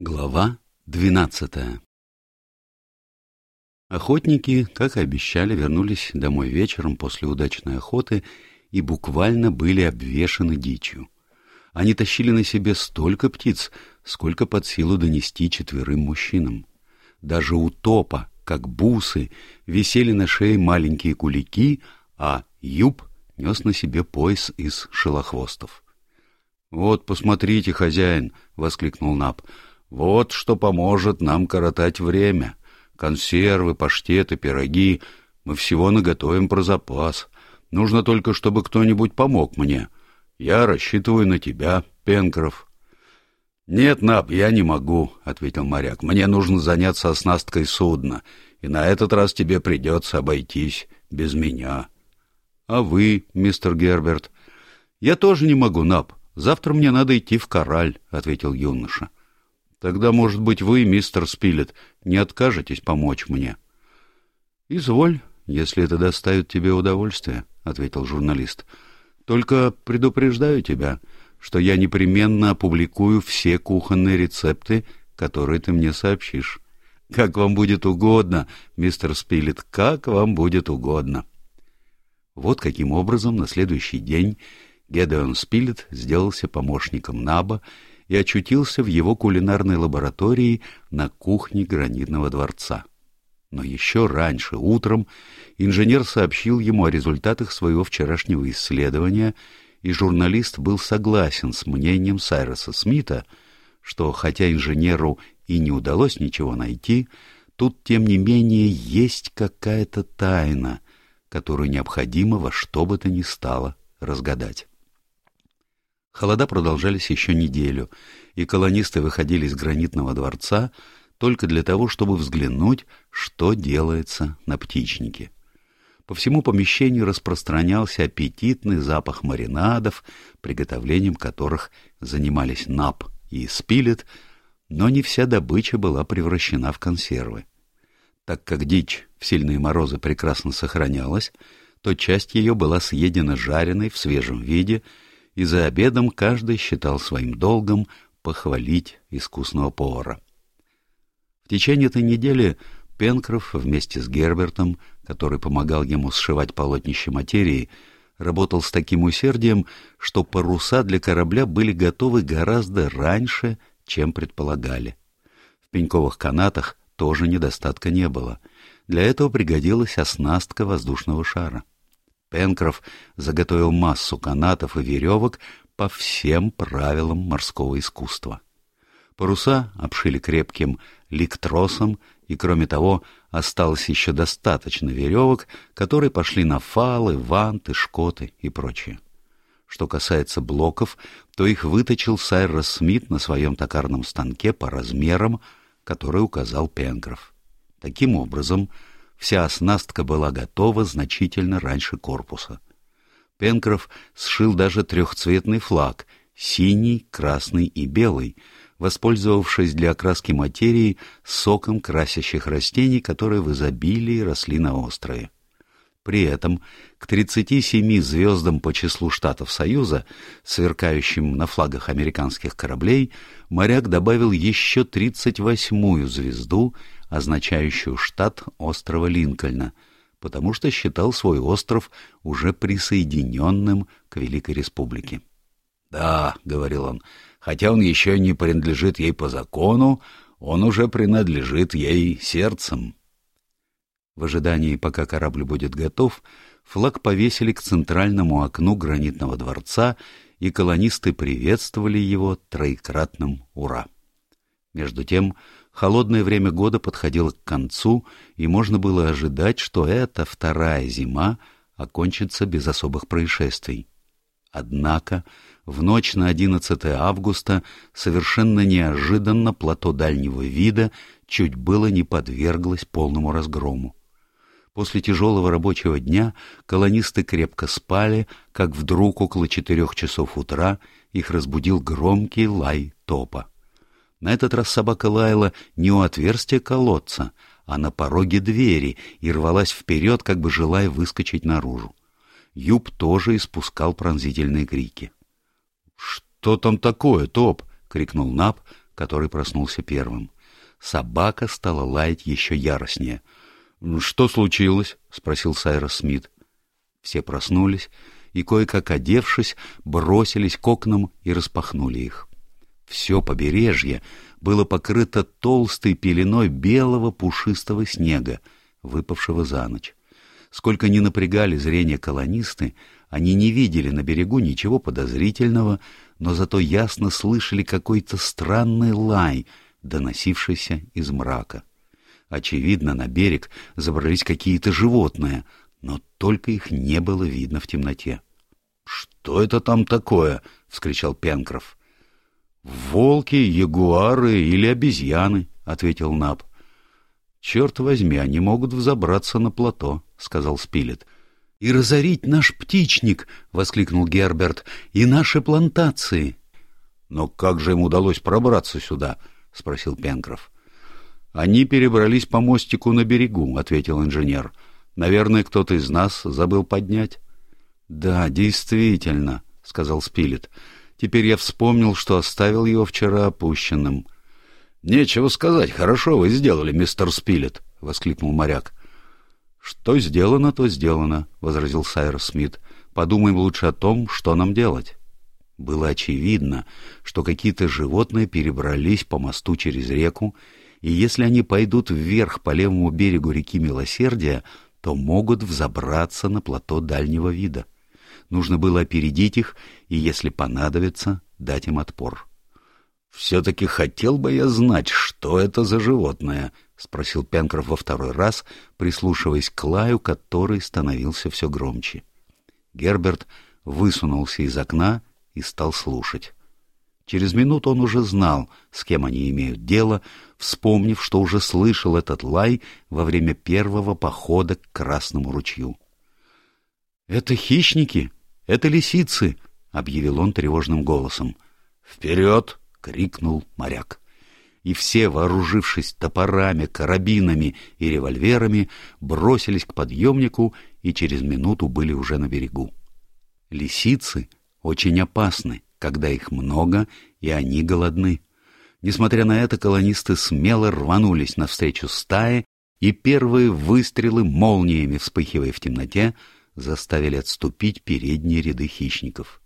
Глава двенадцатая Охотники, как и обещали, вернулись домой вечером после удачной охоты и буквально были обвешаны дичью. Они тащили на себе столько птиц, сколько под силу донести четверым мужчинам. Даже у топа, как бусы, висели на шее маленькие кулики, а юб нес на себе пояс из шелохвостов. — Вот, посмотрите, хозяин! — воскликнул Наб — вот что поможет нам коротать время. Консервы, паштеты, пироги. Мы всего наготовим про запас. Нужно только, чтобы кто-нибудь помог мне. Я рассчитываю на тебя, Пенкроф. — Нет, Наб, я не могу, — ответил моряк. — Мне нужно заняться оснасткой судна, и на этот раз тебе придется обойтись без меня. — А вы, мистер Герберт? — Я тоже не могу, Наб. Завтра мне надо идти в Кораль, — ответил юноша. — Тогда, может быть, вы, мистер Спилет, не откажетесь помочь мне? — Изволь, если это доставит тебе удовольствие, — ответил журналист. — Только предупреждаю тебя, что я непременно опубликую все кухонные рецепты, которые ты мне сообщишь. Как вам будет угодно, мистер Спилет, как вам будет угодно. Вот каким образом на следующий день Гедеон Спилет сделался помощником Наба и очутился в его кулинарной лаборатории на кухне гранитного дворца. Но еще раньше, утром, инженер сообщил ему о результатах своего вчерашнего исследования, и журналист был согласен с мнением Сайроса Смита, что, хотя инженеру и не удалось ничего найти, тут, тем не менее, есть какая-то тайна, которую необходимо во что бы то ни стало разгадать. Холода продолжались еще неделю, и колонисты выходили из гранитного дворца только для того, чтобы взглянуть, что делается на птичнике. По всему помещению распространялся аппетитный запах маринадов, приготовлением которых занимались Нап и Спилет, но не вся добыча была превращена в консервы. Так как дичь в сильные морозы прекрасно сохранялась, то часть ее была съедена жареной в свежем виде — и за обедом каждый считал своим долгом похвалить искусного повара. В течение этой недели Пенкроф вместе с Гербертом, который помогал ему сшивать полотнище материи, работал с таким усердием, что паруса для корабля были готовы гораздо раньше, чем предполагали. В пеньковых канатах тоже недостатка не было. Для этого пригодилась оснастка воздушного шара. Пенкроф заготовил массу канатов и веревок по всем правилам морского искусства. Паруса обшили крепким ликтросом, и, кроме того, осталось еще достаточно веревок, которые пошли на фалы, ванты, шкоты и прочее. Что касается блоков, то их выточил Сайрос Смит на своем токарном станке по размерам, который указал Пенкроф. Таким образом, Вся оснастка была готова значительно раньше корпуса. Пенкроф сшил даже трехцветный флаг — синий, красный и белый, воспользовавшись для окраски материи соком красящих растений, которые в изобилии росли на острове. При этом к 37 звездам по числу штатов Союза, сверкающим на флагах американских кораблей, моряк добавил еще 38-ю звезду — означающую штат острова Линкольна, потому что считал свой остров уже присоединенным к Великой Республике. «Да», — говорил он, — «хотя он еще не принадлежит ей по закону, он уже принадлежит ей сердцем». В ожидании, пока корабль будет готов, флаг повесили к центральному окну гранитного дворца, и колонисты приветствовали его троекратным «Ура!». Между тем, Холодное время года подходило к концу, и можно было ожидать, что эта вторая зима окончится без особых происшествий. Однако в ночь на 11 августа совершенно неожиданно плато дальнего вида чуть было не подверглось полному разгрому. После тяжелого рабочего дня колонисты крепко спали, как вдруг около четырех часов утра их разбудил громкий лай топа. На этот раз собака лаяла не у отверстия колодца, а на пороге двери и рвалась вперед, как бы желая выскочить наружу. Юб тоже испускал пронзительные крики. — Что там такое, Топ? — крикнул Наб, который проснулся первым. Собака стала лаять еще яростнее. «Ну, «Что случилось?» — спросил Сайрос Смит. Все проснулись и, кое-как одевшись, бросились к окнам и распахнули их. Все побережье было покрыто толстой пеленой белого пушистого снега, выпавшего за ночь. Сколько ни напрягали зрение колонисты, они не видели на берегу ничего подозрительного, но зато ясно слышали какой-то странный лай, доносившийся из мрака. Очевидно, на берег забрались какие-то животные, но только их не было видно в темноте. — Что это там такое? — вскричал Пенкроф. — Волки, ягуары или обезьяны, — ответил Наб. — Черт возьми, они могут взобраться на плато, — сказал Спилет. — И разорить наш птичник, — воскликнул Герберт, — и наши плантации. — Но как же им удалось пробраться сюда? — спросил Пенкроф. — Они перебрались по мостику на берегу, — ответил инженер. — Наверное, кто-то из нас забыл поднять. — Да, действительно, — сказал Спилет. — Теперь я вспомнил, что оставил его вчера опущенным. — Нечего сказать, хорошо вы сделали, мистер Спилет, — воскликнул моряк. — Что сделано, то сделано, — возразил Сайрос Смит. — Подумаем лучше о том, что нам делать. Было очевидно, что какие-то животные перебрались по мосту через реку, и если они пойдут вверх по левому берегу реки Милосердия, то могут взобраться на плато дальнего вида. Нужно было опередить их и, если понадобится, дать им отпор. «Все-таки хотел бы я знать, что это за животное», — спросил Пенкроф во второй раз, прислушиваясь к лаю, который становился все громче. Герберт высунулся из окна и стал слушать. Через минуту он уже знал, с кем они имеют дело, вспомнив, что уже слышал этот лай во время первого похода к Красному ручью. — Это хищники, это лисицы, — объявил он тревожным голосом. — Вперед! — крикнул моряк. И все, вооружившись топорами, карабинами и револьверами, бросились к подъемнику и через минуту были уже на берегу. Лисицы очень опасны, когда их много и они голодны. Несмотря на это, колонисты смело рванулись навстречу стае, и первые выстрелы, молниями вспыхивая в темноте, заставили отступить передние ряды хищников.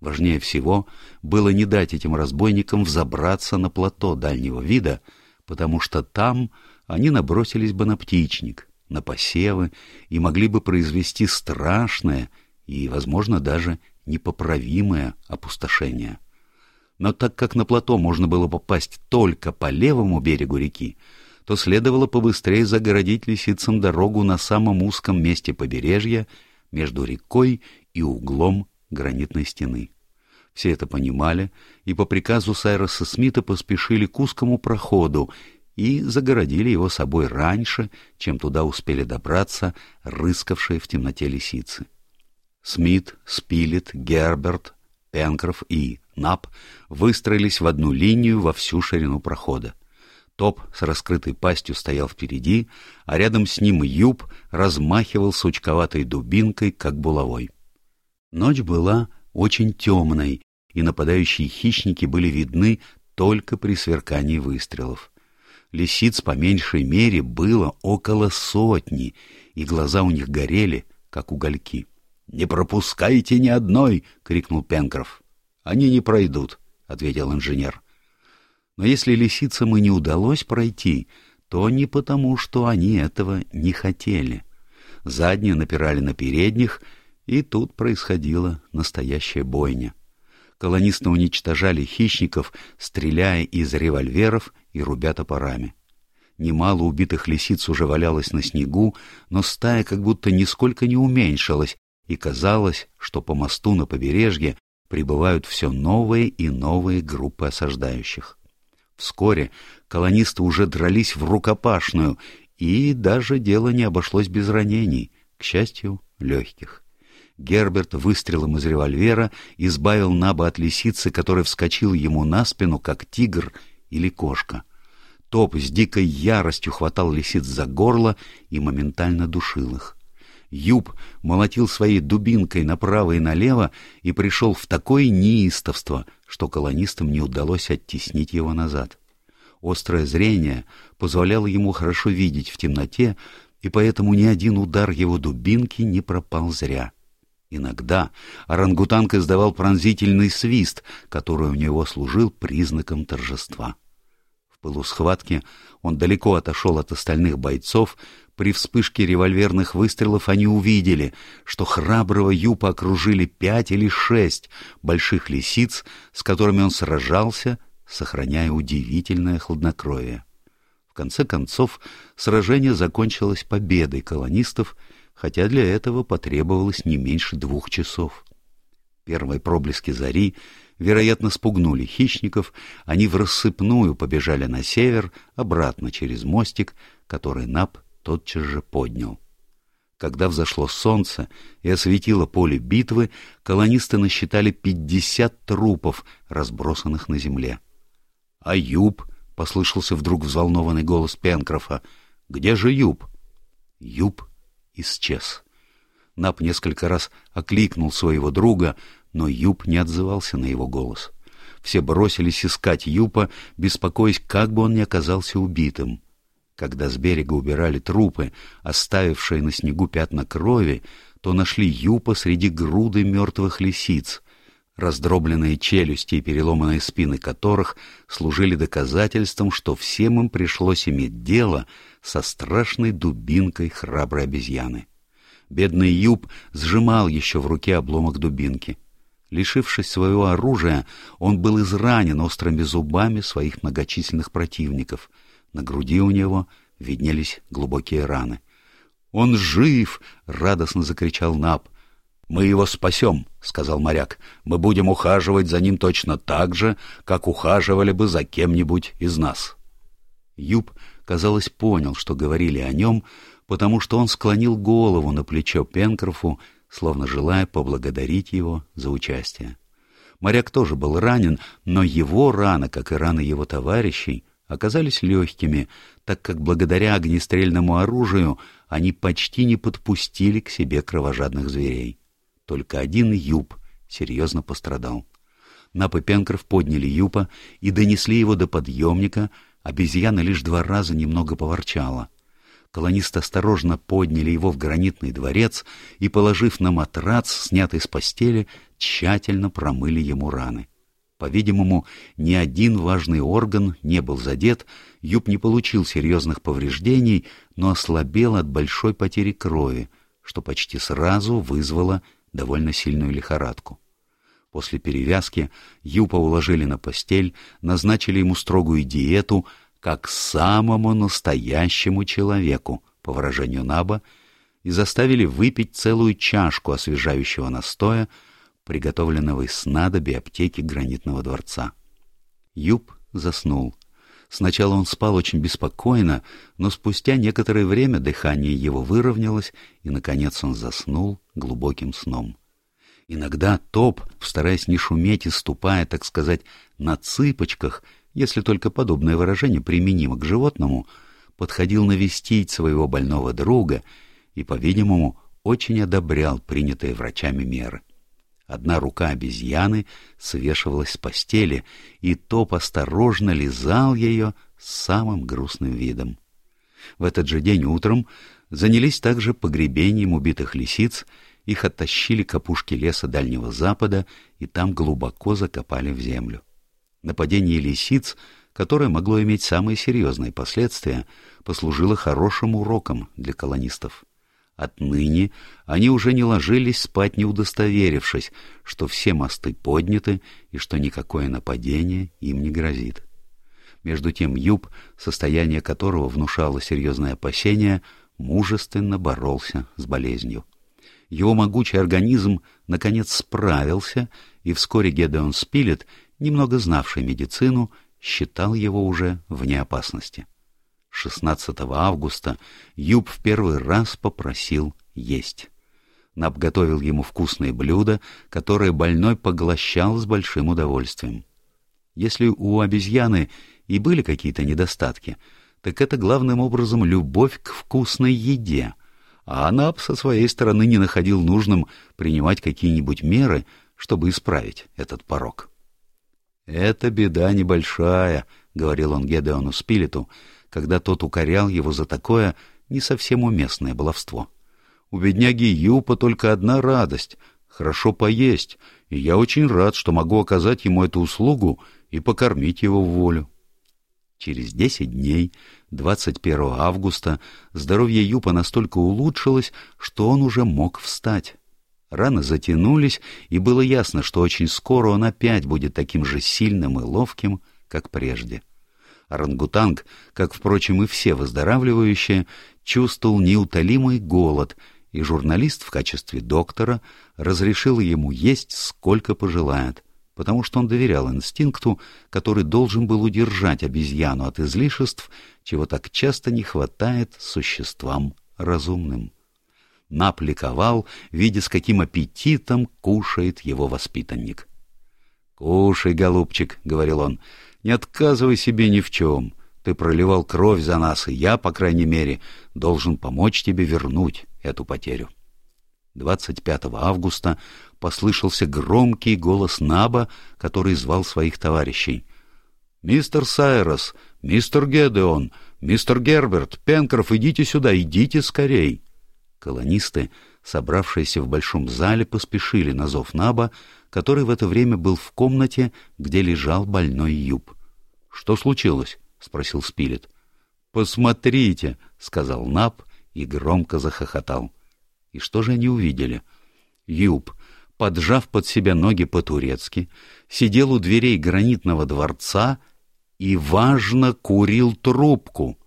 Важнее всего было не дать этим разбойникам взобраться на плато дальнего вида, потому что там они набросились бы на птичник, на посевы и могли бы произвести страшное и, возможно, даже непоправимое опустошение. Но так как на плато можно было попасть только по левому берегу реки, то следовало побыстрее загородить лисицам дорогу на самом узком месте побережья между рекой и углом гранитной стены. Все это понимали, и по приказу Сайроса Смита поспешили к узкому проходу и загородили его собой раньше, чем туда успели добраться рыскавшие в темноте лисицы. Смит, Спилет, Герберт, Пенкроф и Нап выстроились в одну линию во всю ширину прохода. Топ с раскрытой пастью стоял впереди, а рядом с ним Юб размахивал сучковатой дубинкой, как булавой. Ночь была очень темной, и нападающие хищники были видны только при сверкании выстрелов. Лисиц по меньшей мере было около сотни, и глаза у них горели, как угольки. «Не пропускайте ни одной!» — крикнул Пенкроф. «Они не пройдут», — ответил инженер. Но если лисицам и не удалось пройти, то не потому, что они этого не хотели. Задние напирали на передних, и тут происходила настоящая бойня. Колонисты уничтожали хищников, стреляя из револьверов и рубя топорами. Немало убитых лисиц уже валялось на снегу, но стая как будто нисколько не уменьшилась, и казалось, что по мосту на побережье прибывают все новые и новые группы осаждающих. Вскоре колонисты уже дрались в рукопашную, и даже дело не обошлось без ранений, к счастью, легких. Герберт выстрелом из револьвера избавил Наба от лисицы, который вскочил ему на спину, как тигр или кошка. Топ с дикой яростью хватал лисиц за горло и моментально душил их. Юб молотил своей дубинкой направо и налево и пришел в такое неистовство, что колонистам не удалось оттеснить его назад. Острое зрение позволяло ему хорошо видеть в темноте, и поэтому ни один удар его дубинки не пропал зря. Иногда орангутанг издавал пронзительный свист, который у него служил признаком торжества. Пылу схватки он далеко отошел от остальных бойцов, при вспышке револьверных выстрелов они увидели, что храброго Юпа окружили пять или шесть больших лисиц, с которыми он сражался, сохраняя удивительное хладнокровие. В конце концов, сражение закончилось победой колонистов, хотя для этого потребовалось не меньше двух часов. Первые проблески зари, вероятно, спугнули хищников, они в рассыпную побежали на север, обратно через мостик, который Нап тотчас же поднял. Когда взошло солнце и осветило поле битвы, колонисты насчитали пятьдесят трупов, разбросанных на земле. — А Юб? — послышался вдруг взволнованный голос Пенкрофа. — Где же Юб? Юб исчез. Нап несколько раз окликнул своего друга, но Юб не отзывался на его голос. Все бросились искать Юпа, беспокоясь, как бы он ни оказался убитым. Когда с берега убирали трупы, оставившие на снегу пятна крови, то нашли юпа среди груды мертвых лисиц, раздробленные челюсти и переломанные спины которых служили доказательством, что всем им пришлось иметь дело со страшной дубинкой храброй обезьяны. Бедный Юб сжимал еще в руке обломок дубинки. Лишившись своего оружия, он был изранен острыми зубами своих многочисленных противников — на груди у него виднелись глубокие раны. «Он жив!» — радостно закричал Наб. «Мы его спасем», — сказал моряк. «Мы будем ухаживать за ним точно так же, как ухаживали бы за кем-нибудь из нас». Юб, казалось, понял, что говорили о нем, потому что он склонил голову на плечо Пенкрофу, словно желая поблагодарить его за участие. Моряк тоже был ранен, но его рана, как и раны его товарищей, оказались легкими, так как благодаря огнестрельному оружию они почти не подпустили к себе кровожадных зверей. Только один Юб серьезно пострадал. Нап и Пенкроф подняли Юпа и донесли его до подъемника, обезьяна лишь два раза немного поворчала. Колонисты осторожно подняли его в гранитный дворец и, положив на матрац, снятый с постели, тщательно промыли ему раны. По-видимому, ни один важный орган не был задет, Юб не получил серьезных повреждений, но ослабел от большой потери крови, что почти сразу вызвало довольно сильную лихорадку. После перевязки Юпа уложили на постель, назначили ему строгую диету, как самому настоящему человеку, по выражению Наба, и заставили выпить целую чашку освежающего настоя, приготовленного из снадобья аптеки гранитного дворца. Юб заснул. Сначала он спал очень беспокойно, но спустя некоторое время дыхание его выровнялось, и, наконец, он заснул глубоким сном. Иногда Топ, стараясь не шуметь и ступая, так сказать, на цыпочках, если только подобное выражение применимо к животному, подходил навестить своего больного друга и, по-видимому, очень одобрял принятые врачами меры. Одна рука обезьяны свешивалась с постели, и Топ осторожно лизал ее самым грустным видом. В этот же день утром занялись также погребением убитых лисиц, их оттащили к опушке леса Дальнего Запада и там глубоко закопали в землю. Нападение лисиц, которое могло иметь самые серьезные последствия, послужило хорошим уроком для колонистов. Отныне они уже не ложились спать, не удостоверившись, что все мосты подняты и что никакое нападение им не грозит. Между тем Юб, состояние которого внушало серьезное опасение, мужественно боролся с болезнью. Его могучий организм, наконец, справился, и вскоре Гедеон Спилет, немного знавший медицину, считал его уже вне опасности. 16 августа Юб в первый раз попросил есть. Наб готовил ему вкусные блюда, которые больной поглощал с большим удовольствием. Если у обезьяны и были какие-то недостатки, так это главным образом любовь к вкусной еде, а Анап со своей стороны не находил нужным принимать какие-нибудь меры, чтобы исправить этот порог. «Это беда небольшая», — говорил он Гедеону Спилету, когда тот укорял его за такое не совсем уместное баловство. «У бедняги Юпа только одна радость — хорошо поесть, и я очень рад, что могу оказать ему эту услугу и покормить его в волю». Через десять дней, 21 августа, здоровье Юпа настолько улучшилось, что он уже мог встать. Раны затянулись, и было ясно, что очень скоро он опять будет таким же сильным и ловким, как прежде. Орангутанг, как, впрочем, и все выздоравливающие, чувствовал неутолимый голод, и журналист в качестве доктора разрешил ему есть сколько пожелает — потому что он доверял инстинкту, который должен был удержать обезьяну от излишеств, чего так часто не хватает существам разумным. Нап ликовал, видя, с каким аппетитом кушает его воспитанник. «Кушай, голубчик», — говорил он, — «не отказывай себе ни в чем. Ты проливал кровь за нас, и я, по крайней мере, должен помочь тебе вернуть эту потерю». 25 августа послышался громкий голос Наба, который звал своих товарищей. «Мистер Сайрос, мистер Гедеон, мистер Герберт, Пенкроф, идите сюда, идите скорей!» Колонисты, собравшиеся в большом зале, поспешили на зов Наба, который в это время был в комнате, где лежал больной Юб. «Что случилось?» — спросил Спилет. «Посмотрите!» — сказал Наб и громко захохотал. И что же они увидели? Юб, поджав под себя ноги по-турецки, сидел у дверей гранитного дворца и, важно, курил трубку.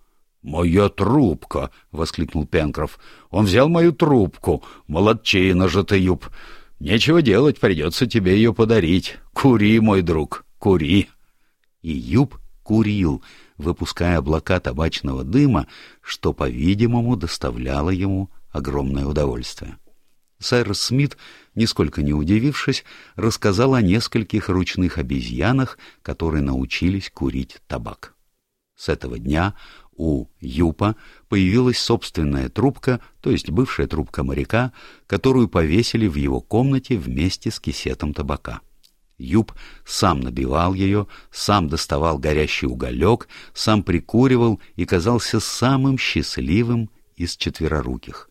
«Моя трубка!» — воскликнул Пенкроф. «Он взял мою трубку! Молодчина же ты, Юб! Нечего делать, придется тебе ее подарить. Кури, мой друг, кури!» И Юб курил, выпуская облака табачного дыма, что, по-видимому, доставляло ему огромное удовольствие. Сайрос Смит, нисколько не удивившись, рассказал о нескольких ручных обезьянах, которые научились курить табак. С этого дня у Юпа появилась собственная трубка, то есть бывшая трубка моряка, которую повесили в его комнате вместе с кисетом табака. Юп сам набивал ее, сам доставал горящий уголек, сам прикуривал и казался самым счастливым из четвероруких.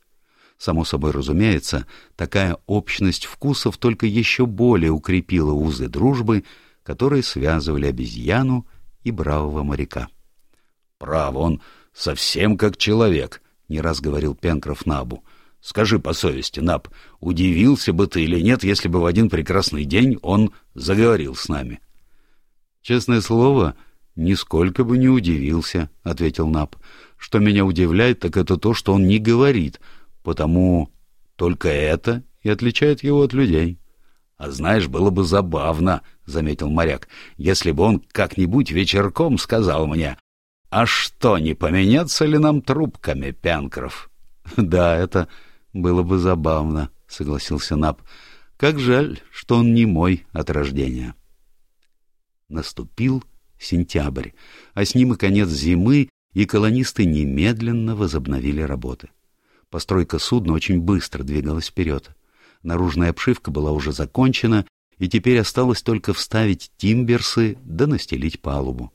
Само собой разумеется, такая общность вкусов только еще более укрепила узы дружбы, которые связывали обезьяну и бравого моряка. «Право, он совсем как человек», — не раз говорил Пенкроф Набу. «Скажи по совести, Наб, удивился бы ты или нет, если бы в один прекрасный день он заговорил с нами?» «Честное слово, нисколько бы не удивился», — ответил Наб. «Что меня удивляет, так это то, что он не говорит» потому только это и отличает его от людей. — А знаешь, было бы забавно, — заметил моряк, — если бы он как-нибудь вечерком сказал мне, «А что, не поменяться ли нам трубками, Пянкров?» «Да, это было бы забавно», — согласился Наб. «Как жаль, что он не мой от рождения». Наступил сентябрь, а с ним и конец зимы, и колонисты немедленно возобновили работы. Постройка судна очень быстро двигалась вперед. Наружная обшивка была уже закончена, и теперь осталось только вставить тимберсы да настелить палубу.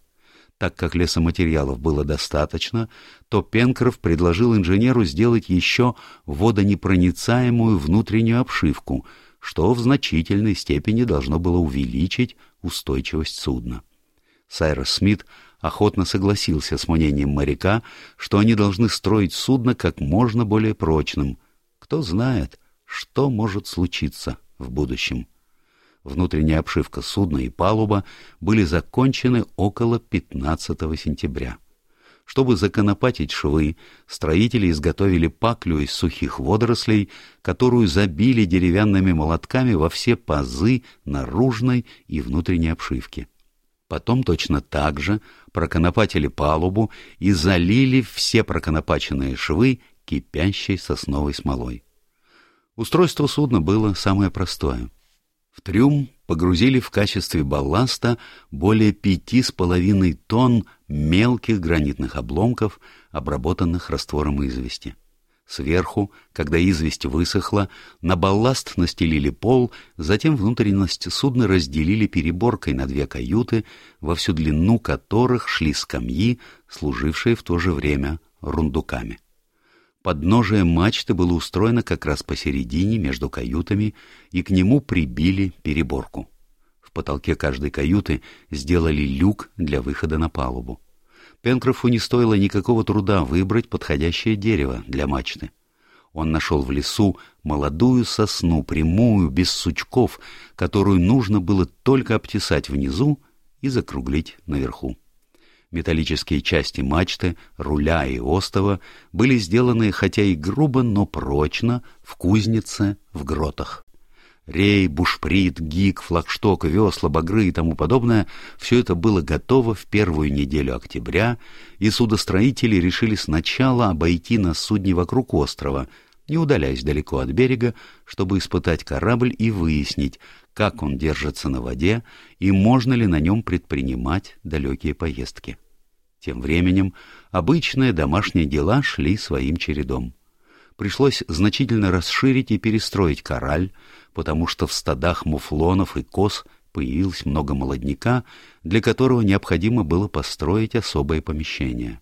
Так как лесоматериалов было достаточно, то Пенкроф предложил инженеру сделать еще водонепроницаемую внутреннюю обшивку, что в значительной степени должно было увеличить устойчивость судна. Сайрос Смит охотно согласился с мнением моряка, что они должны строить судно как можно более прочным. Кто знает, что может случиться в будущем. Внутренняя обшивка судна и палуба были закончены около 15 сентября. Чтобы законопатить швы, строители изготовили паклю из сухих водорослей, которую забили деревянными молотками во все пазы наружной и внутренней обшивки. Потом точно так же проконопатили палубу и залили все проконопаченные швы кипящей сосновой смолой. Устройство судна было самое простое. В трюм погрузили в качестве балласта более пяти с половиной тонн мелких гранитных обломков, обработанных раствором извести. Сверху, когда известь высохла, на балласт настелили пол, затем внутренность судна разделили переборкой на две каюты, во всю длину которых шли скамьи, служившие в то же время рундуками. Подножие мачты было устроено как раз посередине между каютами, и к нему прибили переборку. В потолке каждой каюты сделали люк для выхода на палубу. Пенкрофу не стоило никакого труда выбрать подходящее дерево для мачты. Он нашел в лесу молодую сосну, прямую, без сучков, которую нужно было только обтесать внизу и закруглить наверху. Металлические части мачты, руля и остова были сделаны хотя и грубо, но прочно в кузнице в гротах. Рей, бушприт, гик, флагшток, весла, багры и тому подобное — все это было готово в первую неделю октября, и судостроители решили сначала обойти на судне вокруг острова, не удаляясь далеко от берега, чтобы испытать корабль и выяснить, как он держится на воде и можно ли на нем предпринимать далекие поездки. Тем временем обычные домашние дела шли своим чередом. Пришлось значительно расширить и перестроить кораль, потому что в стадах муфлонов и коз появилось много молодняка, для которого необходимо было построить особое помещение.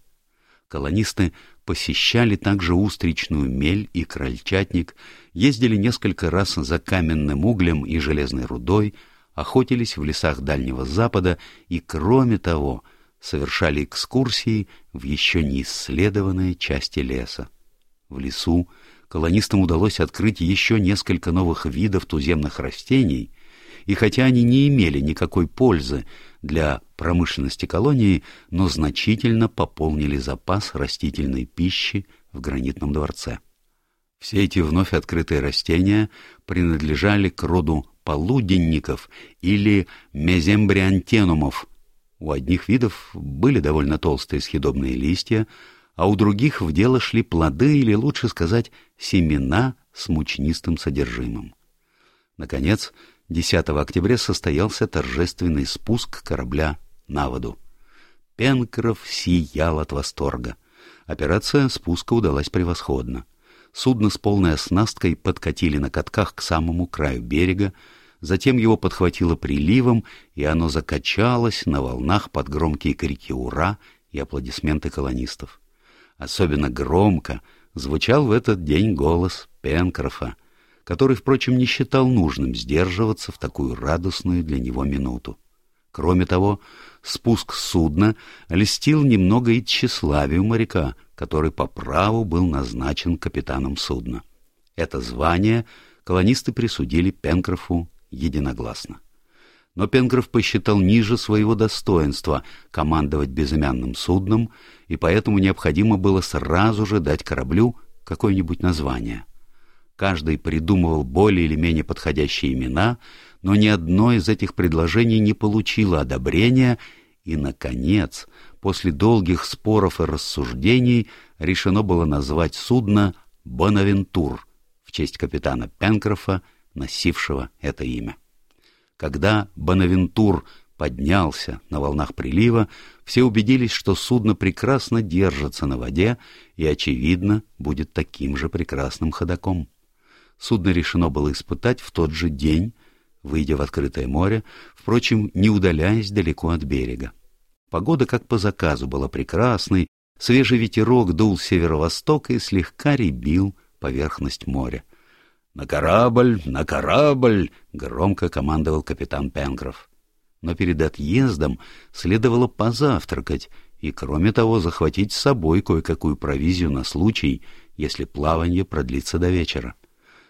Колонисты посещали также устричную мель и крольчатник, ездили несколько раз за каменным углем и железной рудой, охотились в лесах Дальнего Запада и, кроме того, совершали экскурсии в еще не исследованные части леса. В лесу колонистам удалось открыть еще несколько новых видов туземных растений, и хотя они не имели никакой пользы для промышленности колонии, но значительно пополнили запас растительной пищи в гранитном дворце. Все эти вновь открытые растения принадлежали к роду полуденников или мезембриантенумов. У одних видов были довольно толстые съедобные листья, а у других в дело шли плоды или, лучше сказать, семена с мучнистым содержимым. Наконец, 10 октября состоялся торжественный спуск корабля на воду. Пенкроф сиял от восторга. Операция спуска удалась превосходно. Судно с полной оснасткой подкатили на катках к самому краю берега, затем его подхватило приливом, и оно закачалось на волнах под громкие крики «Ура!» и аплодисменты колонистов. Особенно громко звучал в этот день голос Пенкрофа, который, впрочем, не считал нужным сдерживаться в такую радостную для него минуту. Кроме того, спуск судна льстил немного и тщеславию моряка, который по праву был назначен капитаном судна. Это звание колонисты присудили Пенкрофу единогласно но Пенгров посчитал ниже своего достоинства командовать безымянным судном, и поэтому необходимо было сразу же дать кораблю какое-нибудь название. Каждый придумывал более или менее подходящие имена, но ни одно из этих предложений не получило одобрения, и, наконец, после долгих споров и рассуждений решено было назвать судно «Бонавентур» в честь капитана Пенкрофа, носившего это имя. Когда Бонавентур поднялся на волнах прилива, все убедились, что судно прекрасно держится на воде и, очевидно, будет таким же прекрасным ходоком. Судно решено было испытать в тот же день, выйдя в открытое море, впрочем, не удаляясь далеко от берега. Погода, как по заказу, была прекрасной, свежий ветерок дул с северо-востока и слегка ребил поверхность моря. «На корабль! На корабль!» — громко командовал капитан Пенгров. Но перед отъездом следовало позавтракать и, кроме того, захватить с собой кое-какую провизию на случай, если плавание продлится до вечера.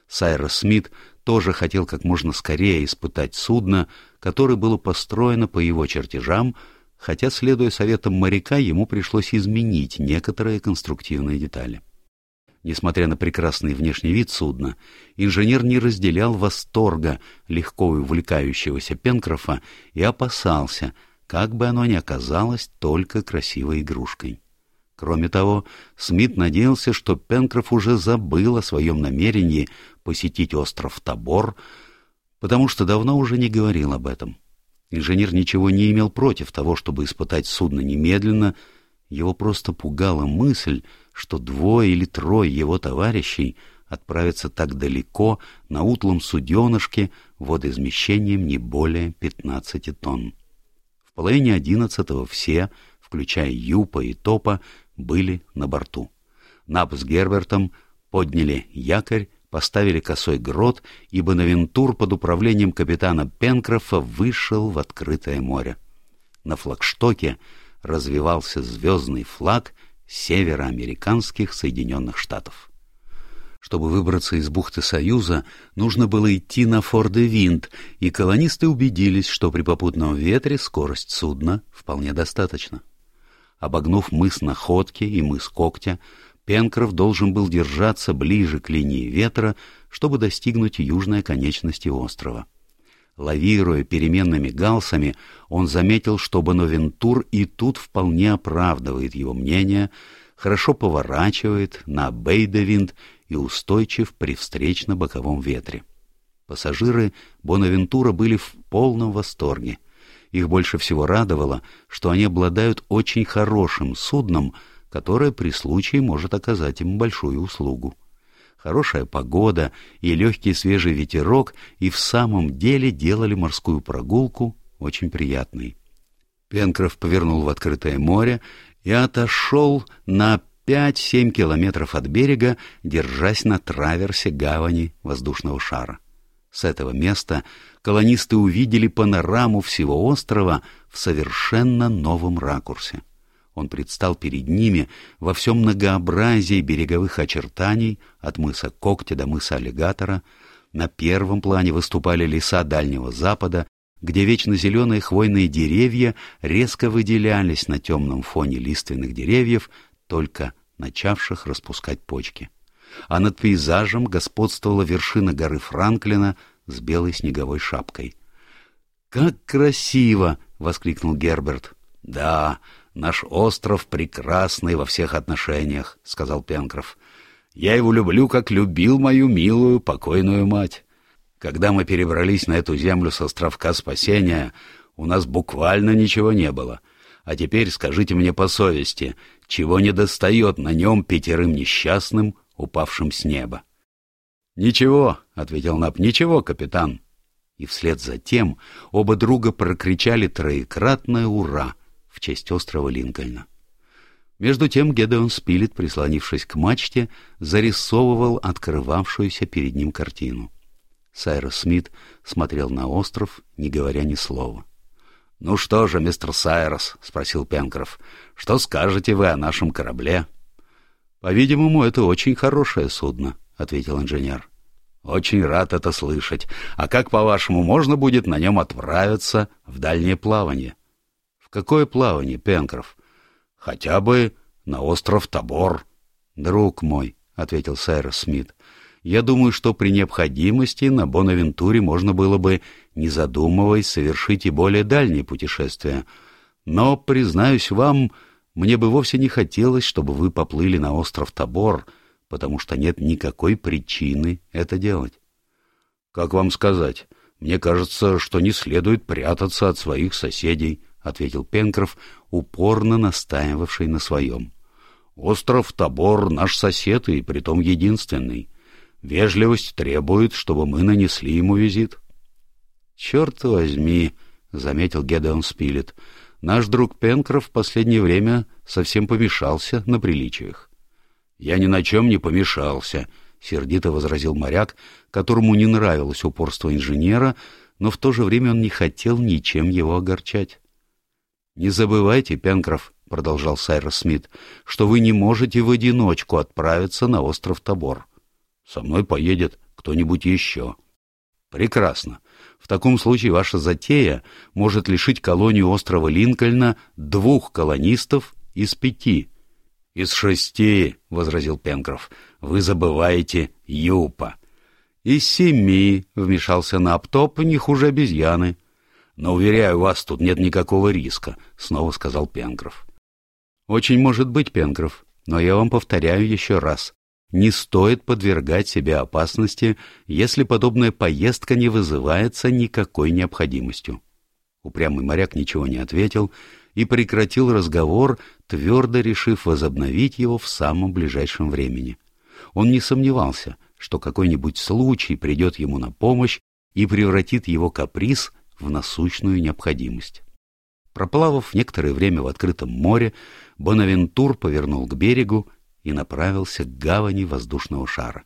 Сайрос Смит тоже хотел как можно скорее испытать судно, которое было построено по его чертежам, хотя, следуя советам моряка, ему пришлось изменить некоторые конструктивные детали. Несмотря на прекрасный внешний вид судна, инженер не разделял восторга легко увлекающегося Пенкрофа и опасался, как бы оно ни оказалось только красивой игрушкой. Кроме того, Смит надеялся, что Пенкроф уже забыл о своем намерении посетить остров Табор, потому что давно уже не говорил об этом. Инженер ничего не имел против того, чтобы испытать судно немедленно, Его просто пугала мысль, что двое или трое его товарищей отправятся так далеко на утлом суденышке водоизмещением не более 15 тонн. В половине одиннадцатого все, включая Юпа и Топа, были на борту. Наб с Гербертом подняли якорь, поставили косой грот, и Бонавентур под управлением капитана Пенкрофа вышел в открытое море. На флагштоке развивался звездный флаг североамериканских Соединенных Штатов. Чтобы выбраться из бухты Союза, нужно было идти на Форде-Винт, и колонисты убедились, что при попутном ветре скорость судна вполне достаточно. Обогнув мыс Находки и мыс Когтя, Пенкроф должен был держаться ближе к линии ветра, чтобы достигнуть южной конечности острова. Лавируя переменными галсами, он заметил, что Бонавентур и тут вполне оправдывает его мнение, хорошо поворачивает на Бейдевинд и устойчив при встречно-боковом ветре. Пассажиры Бонавентура были в полном восторге. Их больше всего радовало, что они обладают очень хорошим судном, которое при случае может оказать им большую услугу. Хорошая погода и легкий свежий ветерок и в самом деле делали морскую прогулку очень приятной. Пенкроф повернул в открытое море и отошел на пять-семь километров от берега, держась на траверсе гавани воздушного шара. С этого места колонисты увидели панораму всего острова в совершенно новом ракурсе он предстал перед ними во всем многообразии береговых очертаний от мыса Когтя до мыса Аллигатора. На первом плане выступали леса Дальнего Запада, где вечно зеленые хвойные деревья резко выделялись на темном фоне лиственных деревьев, только начавших распускать почки. А над пейзажем господствовала вершина горы Франклина с белой снеговой шапкой. «Как красиво!» — воскликнул Герберт. «Да, Наш остров прекрасный во всех отношениях, — сказал Пенкроф. Я его люблю, как любил мою милую покойную мать. Когда мы перебрались на эту землю с островка спасения, у нас буквально ничего не было. А теперь скажите мне по совести, чего не достает на нем пятерым несчастным, упавшим с неба? — Ничего, — ответил Нап, — ничего, капитан. И вслед за тем оба друга прокричали троекратное «Ура!» В честь острова Линкольна. Между тем Гедеон Спилет, прислонившись к мачте, зарисовывал открывавшуюся перед ним картину. Сайрос Смит смотрел на остров, не говоря ни слова. — Ну что же, мистер Сайрос, — спросил Пенкроф, — что скажете вы о нашем корабле? — По-видимому, это очень хорошее судно, — ответил инженер. — Очень рад это слышать. А как, по-вашему, можно будет на нем отправиться в дальнее плавание? — Какое плавание, Пенкроф? Хотя бы на остров Табор. Друг мой, — ответил Сайрос Смит, — я думаю, что при необходимости на Бонавентуре можно было бы, не задумываясь, совершить и более дальние путешествия. Но, признаюсь вам, мне бы вовсе не хотелось, чтобы вы поплыли на остров Табор, потому что нет никакой причины это делать. Как вам сказать? Мне кажется, что не следует прятаться от своих соседей, — ответил Пенкроф, упорно настаивавший на своем. — Остров Тобор наш сосед и притом единственный. Вежливость требует, чтобы мы нанесли ему визит. — Черт возьми, — заметил Гедеон Спилет, — наш друг Пенкроф в последнее время совсем помешался на приличиях. — Я ни на чем не помешался, — сердито возразил моряк, которому не нравилось упорство инженера, но в то же время он не хотел ничем его огорчать. «Не забывайте, Пенкроф», — продолжал Сайрос Смит, — «что вы не можете в одиночку отправиться на остров Тобор. Со мной поедет кто-нибудь еще». «Прекрасно. В таком случае ваша затея может лишить колонию острова Линкольна двух колонистов из пяти». «Из шести», — возразил Пенкроф, — «вы забываете Юпа». «Из семи», — вмешался Наптоп, — «не хуже обезьяны». Но, уверяю вас, тут нет никакого риска, — снова сказал Пенкроф. — Очень может быть, Пенкроф, но я вам повторяю еще раз. Не стоит подвергать себя опасности, если подобная поездка не вызывается никакой необходимостью. Упрямый моряк ничего не ответил, и прекратил разговор, твердо решив возобновить его в самом ближайшем времени. Он не сомневался, что какой-нибудь случай придет ему на помощь и превратит его каприз в насущную необходимость. Проплавав некоторое время в открытом море, Бонавентур повернул к берегу и направился к гавани воздушного шара.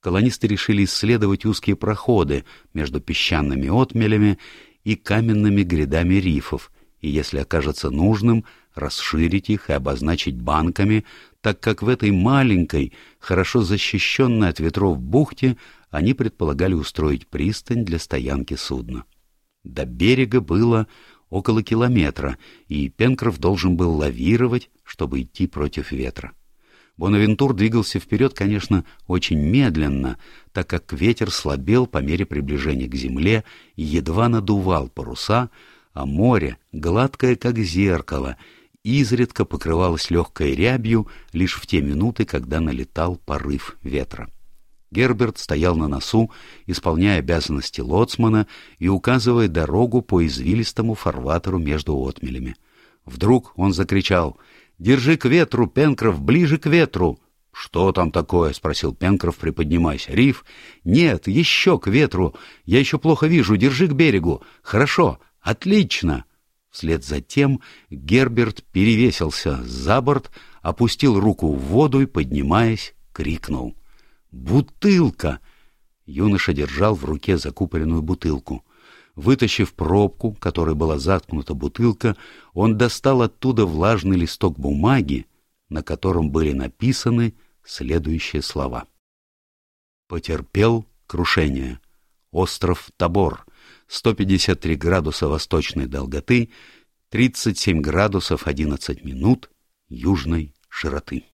Колонисты решили исследовать узкие проходы между песчаными отмелями и каменными грядами рифов, и, если окажется нужным, расширить их и обозначить банками, так как в этой маленькой, хорошо защищенной от ветров бухте они предполагали устроить пристань для стоянки судна. До берега было около километра, и Пенкроф должен был лавировать, чтобы идти против ветра. Бонавентур двигался вперед, конечно, очень медленно, так как ветер слабел по мере приближения к земле и едва надувал паруса, а море, гладкое как зеркало, изредка покрывалось легкой рябью лишь в те минуты, когда налетал порыв ветра. Герберт стоял на носу, исполняя обязанности лоцмана и указывая дорогу по извилистому фарватеру между отмелями. Вдруг он закричал «Держи к ветру, Пенкроф, ближе к ветру!» «Что там такое?» — спросил Пенкроф, приподнимаясь. «Риф?» «Нет, еще к ветру. Я еще плохо вижу. Держи к берегу. Хорошо. Отлично!» Вслед за тем Герберт перевесился за борт, опустил руку в воду и, поднимаясь, крикнул. «Бутылка!» Юноша держал в руке закупоренную бутылку. Вытащив пробку, которой была заткнута бутылка, он достал оттуда влажный листок бумаги, на котором были написаны следующие слова. «Потерпел крушение. Остров Табор. 153 градуса восточной долготы, 37 градусов 11 минут южной широты».